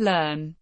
learn.